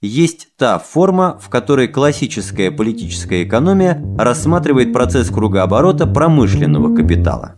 есть та форма, в которой классическая политическая экономия рассматривает процесс кругооборота промышленного капитала.